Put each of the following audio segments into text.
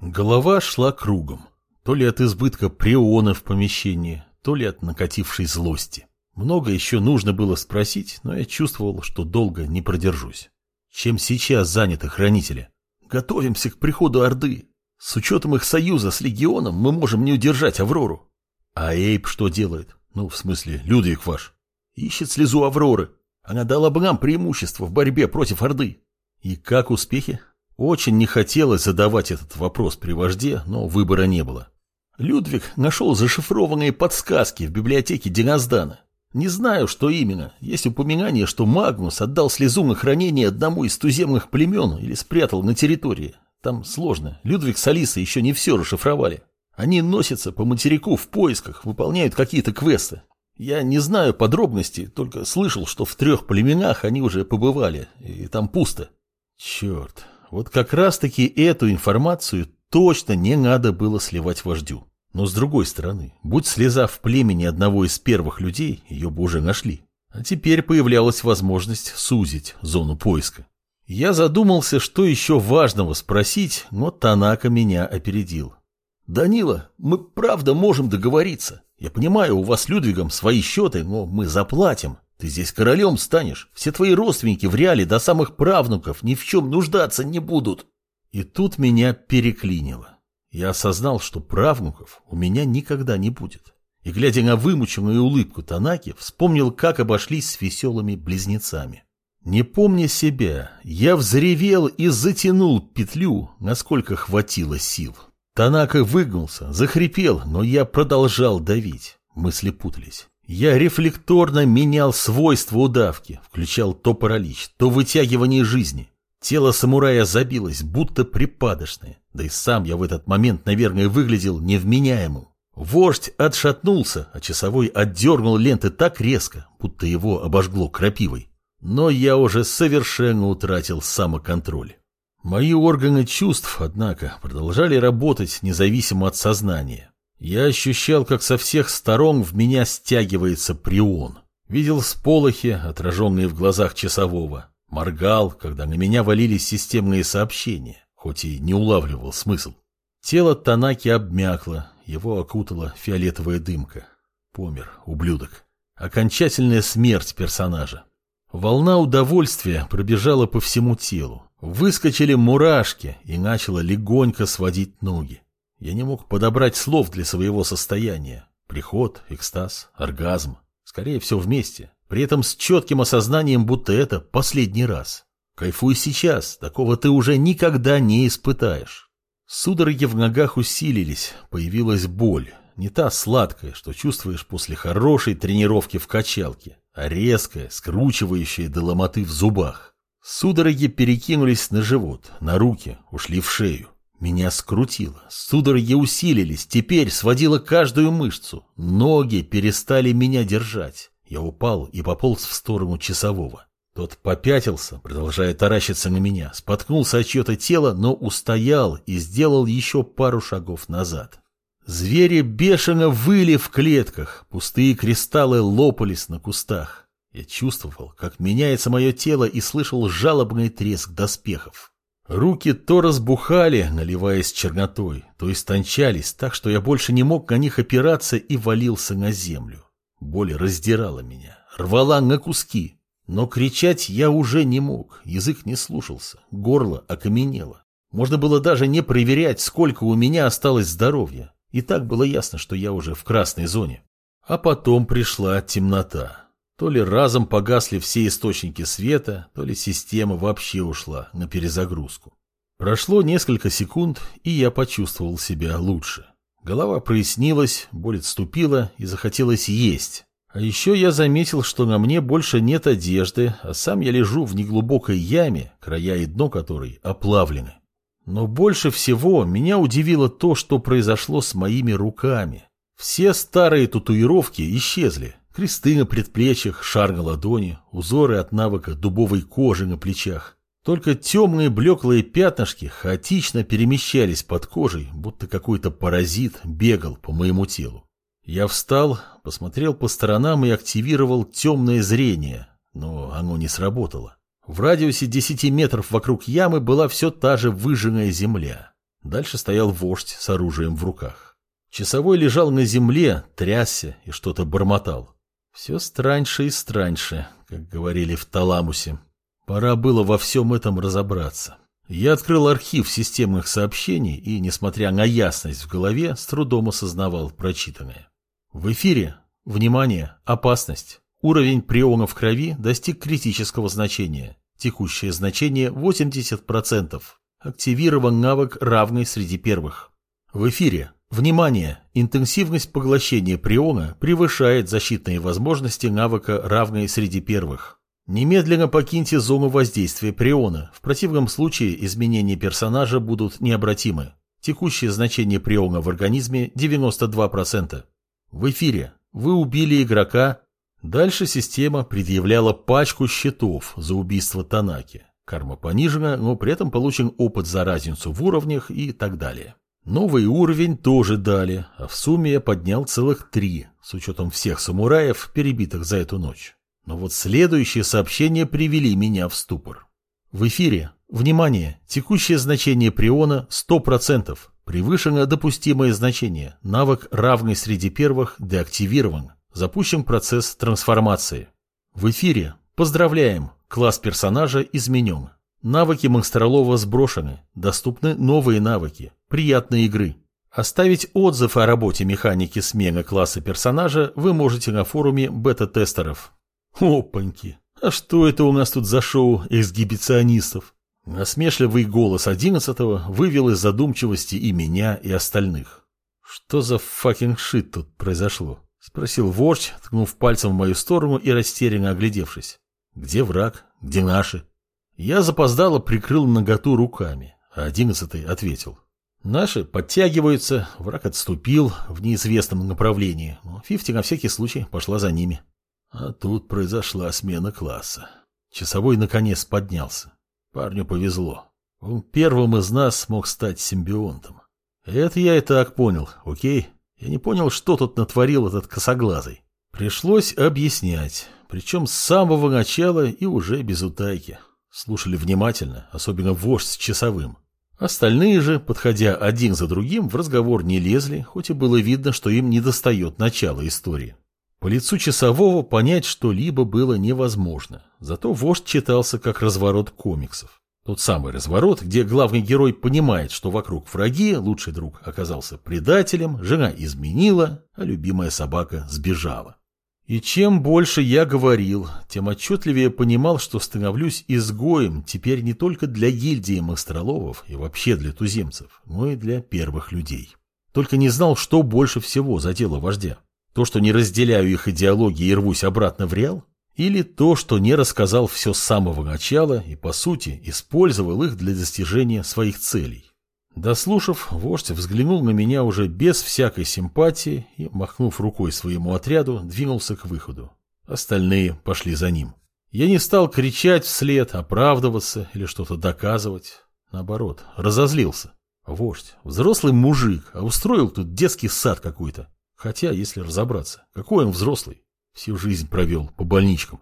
Голова шла кругом. То ли от избытка приона в помещении, то ли от накатившей злости. Много еще нужно было спросить, но я чувствовал, что долго не продержусь. Чем сейчас заняты хранители? Готовимся к приходу Орды. С учетом их союза с Легионом мы можем не удержать Аврору. А Эйп что делает? Ну, в смысле, Людвиг ваш. Ищет слезу Авроры. Она дала бы нам преимущество в борьбе против Орды. И как успехи? Очень не хотелось задавать этот вопрос при вожде, но выбора не было. Людвиг нашел зашифрованные подсказки в библиотеке Диназдана. Не знаю, что именно. Есть упоминание, что Магнус отдал слезу на хранение одному из туземных племен или спрятал на территории. Там сложно. Людвиг с Алисой еще не все расшифровали. Они носятся по материку в поисках, выполняют какие-то квесты. Я не знаю подробностей, только слышал, что в трех племенах они уже побывали, и там пусто. Черт, вот как раз-таки эту информацию точно не надо было сливать вождю. Но с другой стороны, будь слеза в племени одного из первых людей, ее бы уже нашли. А теперь появлялась возможность сузить зону поиска. Я задумался, что еще важного спросить, но Танака меня опередил. «Данила, мы правда можем договориться. Я понимаю, у вас с Людвигом свои счеты, но мы заплатим. Ты здесь королем станешь. Все твои родственники в реале до самых правнуков ни в чем нуждаться не будут». И тут меня переклинило. Я осознал, что правнуков у меня никогда не будет. И, глядя на вымученную улыбку Танаки, вспомнил, как обошлись с веселыми близнецами. Не помня себя, я взревел и затянул петлю, насколько хватило сил. Танака выгнулся, захрипел, но я продолжал давить. Мысли путались. Я рефлекторно менял свойства удавки, включал то паралич, то вытягивание жизни. Тело самурая забилось, будто припадочное. Да и сам я в этот момент, наверное, выглядел невменяемым. Вождь отшатнулся, а часовой отдернул ленты так резко, будто его обожгло крапивой. Но я уже совершенно утратил самоконтроль. Мои органы чувств, однако, продолжали работать независимо от сознания. Я ощущал, как со всех сторон в меня стягивается прион. Видел сполохи, отраженные в глазах часового. Моргал, когда на меня валились системные сообщения хоть и не улавливал смысл. Тело Танаки обмякло, его окутала фиолетовая дымка. Помер, ублюдок. Окончательная смерть персонажа. Волна удовольствия пробежала по всему телу. Выскочили мурашки и начало легонько сводить ноги. Я не мог подобрать слов для своего состояния. Приход, экстаз, оргазм. Скорее всего вместе. При этом с четким осознанием, будто это последний раз. Кайфуй сейчас, такого ты уже никогда не испытаешь. Судороги в ногах усилились, появилась боль. Не та сладкая, что чувствуешь после хорошей тренировки в качалке, а резкая, скручивающая до ломоты в зубах. Судороги перекинулись на живот, на руки, ушли в шею. Меня скрутило, судороги усилились, теперь сводило каждую мышцу. Ноги перестали меня держать. Я упал и пополз в сторону часового. Тот попятился, продолжая таращиться на меня, споткнулся о чье-то тело, но устоял и сделал еще пару шагов назад. Звери бешено выли в клетках, пустые кристаллы лопались на кустах. Я чувствовал, как меняется мое тело и слышал жалобный треск доспехов. Руки то разбухали, наливаясь чернотой, то истончались так, что я больше не мог на них опираться и валился на землю. Боль раздирала меня, рвала на куски. Но кричать я уже не мог, язык не слушался, горло окаменело. Можно было даже не проверять, сколько у меня осталось здоровья. И так было ясно, что я уже в красной зоне. А потом пришла темнота. То ли разом погасли все источники света, то ли система вообще ушла на перезагрузку. Прошло несколько секунд, и я почувствовал себя лучше. Голова прояснилась, боль отступила и захотелось есть. А еще я заметил, что на мне больше нет одежды, а сам я лежу в неглубокой яме, края и дно которой оплавлены. Но больше всего меня удивило то, что произошло с моими руками. Все старые татуировки исчезли. Кресты на предплечьях, шар на ладони, узоры от навыка дубовой кожи на плечах. Только темные блеклые пятнышки хаотично перемещались под кожей, будто какой-то паразит бегал по моему телу. Я встал, посмотрел по сторонам и активировал темное зрение, но оно не сработало. В радиусе 10 метров вокруг ямы была все та же выжженная земля. Дальше стоял вождь с оружием в руках. Часовой лежал на земле, трясся и что-то бормотал. Все страньше и страньше, как говорили в Таламусе. Пора было во всем этом разобраться. Я открыл архив системных сообщений и, несмотря на ясность в голове, с трудом осознавал прочитанное. В эфире, внимание, опасность. Уровень приона в крови достиг критического значения. Текущее значение 80%. Активирован навык, равный среди первых. В эфире, внимание, интенсивность поглощения приона превышает защитные возможности навыка, равной среди первых. Немедленно покиньте зону воздействия приона, в противном случае изменения персонажа будут необратимы. Текущее значение приона в организме 92%. В эфире. Вы убили игрока. Дальше система предъявляла пачку счетов за убийство Танаки. Карма понижена, но при этом получен опыт за разницу в уровнях и так далее. Новый уровень тоже дали, а в сумме я поднял целых три, с учетом всех самураев, перебитых за эту ночь. Но вот следующие сообщения привели меня в ступор. В эфире. Внимание! Текущее значение приона 100%. Превышено допустимое значение. Навык, равный среди первых, деактивирован. Запущен процесс трансформации. В эфире. Поздравляем! Класс персонажа изменен. Навыки монстролова сброшены. Доступны новые навыки. Приятной игры. Оставить отзыв о работе механики смены класса персонажа вы можете на форуме бета-тестеров. Опаньки! А что это у нас тут за шоу эксгибиционистов? Насмешливый голос одиннадцатого вывел из задумчивости и меня, и остальных. Что за fucking shit тут произошло? Спросил вождь, ткнув пальцем в мою сторону и растерянно оглядевшись. Где враг? Где наши? Я запоздало прикрыл наготу руками, а одиннадцатый ответил. Наши подтягиваются, враг отступил в неизвестном направлении, но Фифти на всякий случай пошла за ними. А тут произошла смена класса. Часовой наконец поднялся. Парню повезло. Он первым из нас мог стать симбионтом. Это я и так понял, окей? Я не понял, что тут натворил этот косоглазый. Пришлось объяснять, причем с самого начала и уже без утайки. Слушали внимательно, особенно вождь с часовым. Остальные же, подходя один за другим, в разговор не лезли, хоть и было видно, что им недостает начала истории. По лицу часового понять что-либо было невозможно, зато вождь читался как разворот комиксов. Тот самый разворот, где главный герой понимает, что вокруг враги, лучший друг оказался предателем, жена изменила, а любимая собака сбежала. И чем больше я говорил, тем отчетливее понимал, что становлюсь изгоем теперь не только для гильдии мастроловов и вообще для туземцев, но и для первых людей. Только не знал, что больше всего задело вождя. То, что не разделяю их идеологии и рвусь обратно в реал? Или то, что не рассказал все с самого начала и, по сути, использовал их для достижения своих целей? Дослушав, вождь взглянул на меня уже без всякой симпатии и, махнув рукой своему отряду, двинулся к выходу. Остальные пошли за ним. Я не стал кричать вслед, оправдываться или что-то доказывать. Наоборот, разозлился. Вождь, взрослый мужик, а устроил тут детский сад какой-то. Хотя, если разобраться, какой он взрослый, всю жизнь провел по больничкам.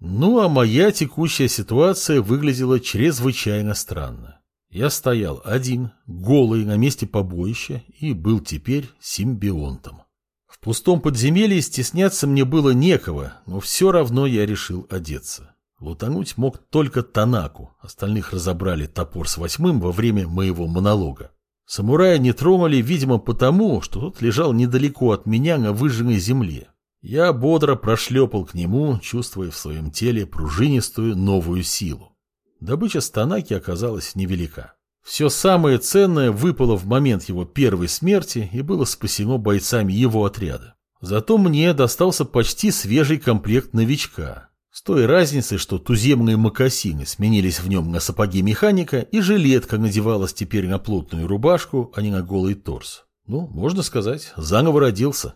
Ну, а моя текущая ситуация выглядела чрезвычайно странно. Я стоял один, голый на месте побоища и был теперь симбионтом. В пустом подземелье стесняться мне было некого, но все равно я решил одеться. Лутануть мог только Танаку, остальных разобрали топор с восьмым во время моего монолога. Самурая не тронули, видимо, потому, что тот лежал недалеко от меня на выжженной земле. Я бодро прошлепал к нему, чувствуя в своем теле пружинистую новую силу. Добыча Станаки оказалась невелика. Все самое ценное выпало в момент его первой смерти и было спасено бойцами его отряда. Зато мне достался почти свежий комплект новичка, с той разницей, что туземные мокасины сменились в нем на сапоги механика, и жилетка надевалась теперь на плотную рубашку, а не на голый торс. Ну, можно сказать, заново родился.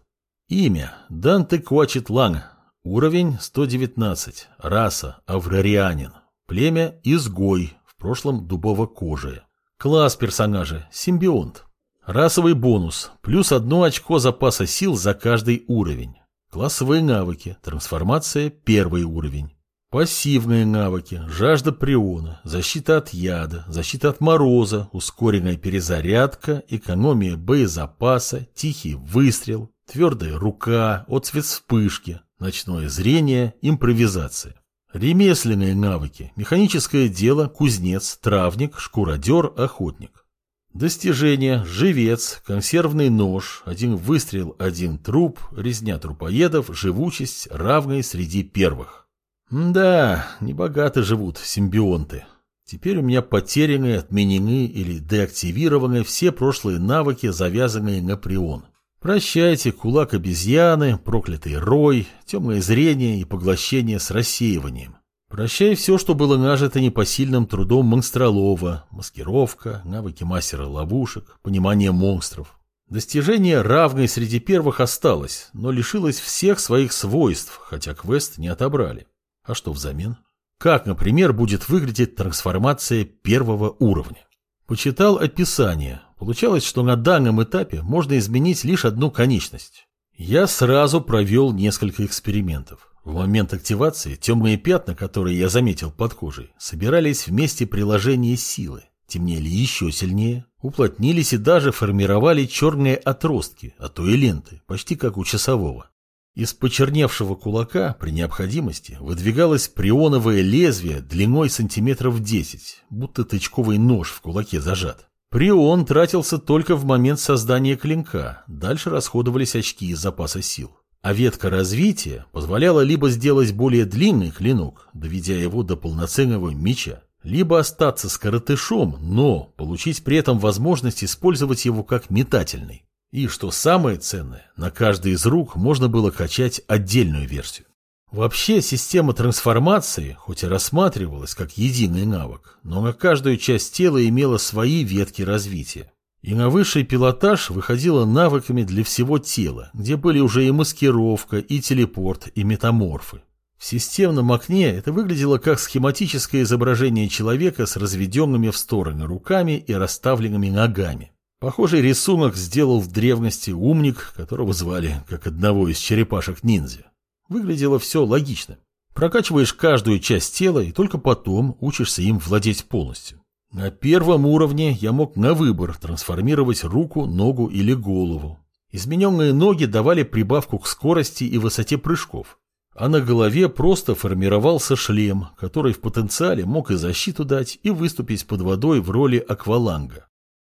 Имя – Данте Куачитлан. Уровень – 119. Раса – Аврарианин. Племя – Изгой, в прошлом дубово-кожие. Класс персонажа – Симбионт. Расовый бонус – плюс одно очко запаса сил за каждый уровень. Классовые навыки. Трансформация – первый уровень. Пассивные навыки, жажда приона, защита от яда, защита от мороза, ускоренная перезарядка, экономия боезапаса, тихий выстрел, твердая рука, отцвет вспышки, ночное зрение, импровизация. Ремесленные навыки, механическое дело, кузнец, травник, шкуродер, охотник. Достижения, живец, консервный нож, один выстрел, один труп, резня трупоедов, живучесть, равная среди первых. Да, небогато живут симбионты. Теперь у меня потеряны, отменены или деактивированы все прошлые навыки, завязанные на прион. Прощайте, кулак обезьяны, проклятый рой, темное зрение и поглощение с рассеиванием. Прощай все, что было нажито непосильным трудом монстролова, маскировка, навыки мастера ловушек, понимание монстров. Достижение равное среди первых осталось, но лишилось всех своих свойств, хотя квест не отобрали. А что взамен? Как, например, будет выглядеть трансформация первого уровня? Почитал описание. Получалось, что на данном этапе можно изменить лишь одну конечность. Я сразу провел несколько экспериментов. В момент активации темные пятна, которые я заметил под кожей, собирались в месте приложения силы, темнели еще сильнее, уплотнились и даже формировали черные отростки, а то и ленты, почти как у часового. Из почерневшего кулака при необходимости выдвигалось прионовое лезвие длиной сантиметров 10, будто тычковый нож в кулаке зажат. Прион тратился только в момент создания клинка, дальше расходовались очки из запаса сил. А ветка развития позволяла либо сделать более длинный клинок, доведя его до полноценного меча, либо остаться с коротышом, но получить при этом возможность использовать его как метательный. И, что самое ценное, на каждый из рук можно было качать отдельную версию. Вообще, система трансформации, хоть и рассматривалась как единый навык, но на каждую часть тела имела свои ветки развития. И на высший пилотаж выходила навыками для всего тела, где были уже и маскировка, и телепорт, и метаморфы. В системном окне это выглядело как схематическое изображение человека с разведенными в стороны руками и расставленными ногами. Похожий рисунок сделал в древности умник, которого звали как одного из черепашек-ниндзя. Выглядело все логично. Прокачиваешь каждую часть тела и только потом учишься им владеть полностью. На первом уровне я мог на выбор трансформировать руку, ногу или голову. Измененные ноги давали прибавку к скорости и высоте прыжков. А на голове просто формировался шлем, который в потенциале мог и защиту дать, и выступить под водой в роли акваланга.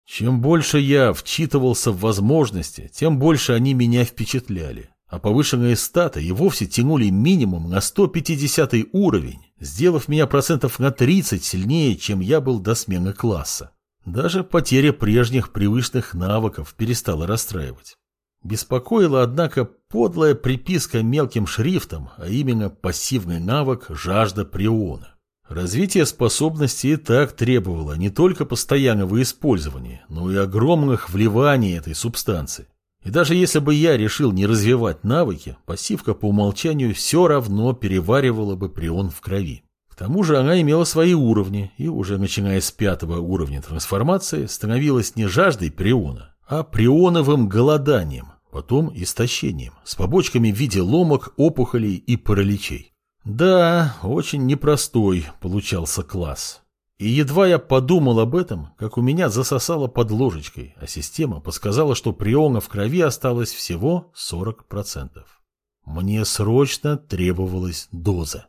Чем больше я вчитывался в возможности, тем больше они меня впечатляли. А повышенные статы и вовсе тянули минимум на 150 уровень, сделав меня процентов на 30 сильнее, чем я был до смены класса. Даже потеря прежних привычных навыков перестала расстраивать. Беспокоила, однако, подлая приписка мелким шрифтом, а именно пассивный навык «Жажда приона». Развитие способностей и так требовало не только постоянного использования, но и огромных вливаний этой субстанции. И даже если бы я решил не развивать навыки, пассивка по умолчанию все равно переваривала бы прион в крови. К тому же она имела свои уровни, и уже начиная с пятого уровня трансформации становилась не жаждой приона, а прионовым голоданием, потом истощением, с побочками в виде ломок, опухолей и параличей. Да, очень непростой получался класс. И едва я подумал об этом, как у меня засосало под ложечкой, а система подсказала, что приона в крови осталось всего 40%. Мне срочно требовалась доза.